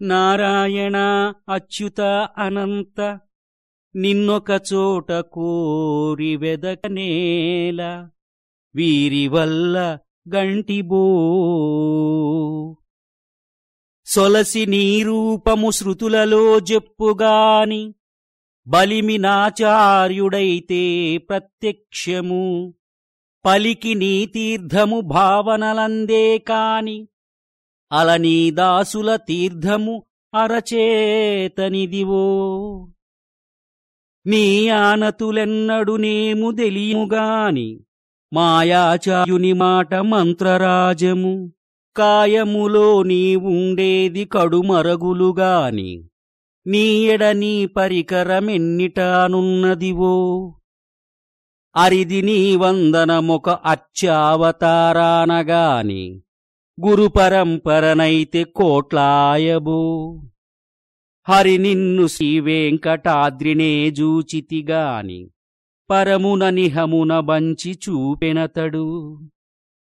నారాయణ అచ్యుత అనంత నిన్నొక చోట కోరి వెదకనేల వీరి వల్ల గంటిబో. సొలసి నీరూపము శృతులలో చెప్పుగాని బలిమి నాచార్యుడైతే ప్రత్యక్షము పలికి నీతీర్థము భావనలందే కాని అలనీ దాసుల తీర్థము అరచేతనిదివో. మీ ఆనతులెన్నడు నేము తెలియముగాని మాయాచార్యుని మాట మంత్రరాజము. కాయములో నీవుండేది కడుమరగులుగాని నీ ఎడ నీ పరికరమెన్నిటానున్నదివో. అరిది నీ వందనమొక అచ్చావతారానగాని గురు పరంపరనైతే కోట్లాయబో. హరి నిన్ను శ్రీ వెంకటాద్రినే జూచితిగాని పరమున నిహమున బంచి చూపెనతడు.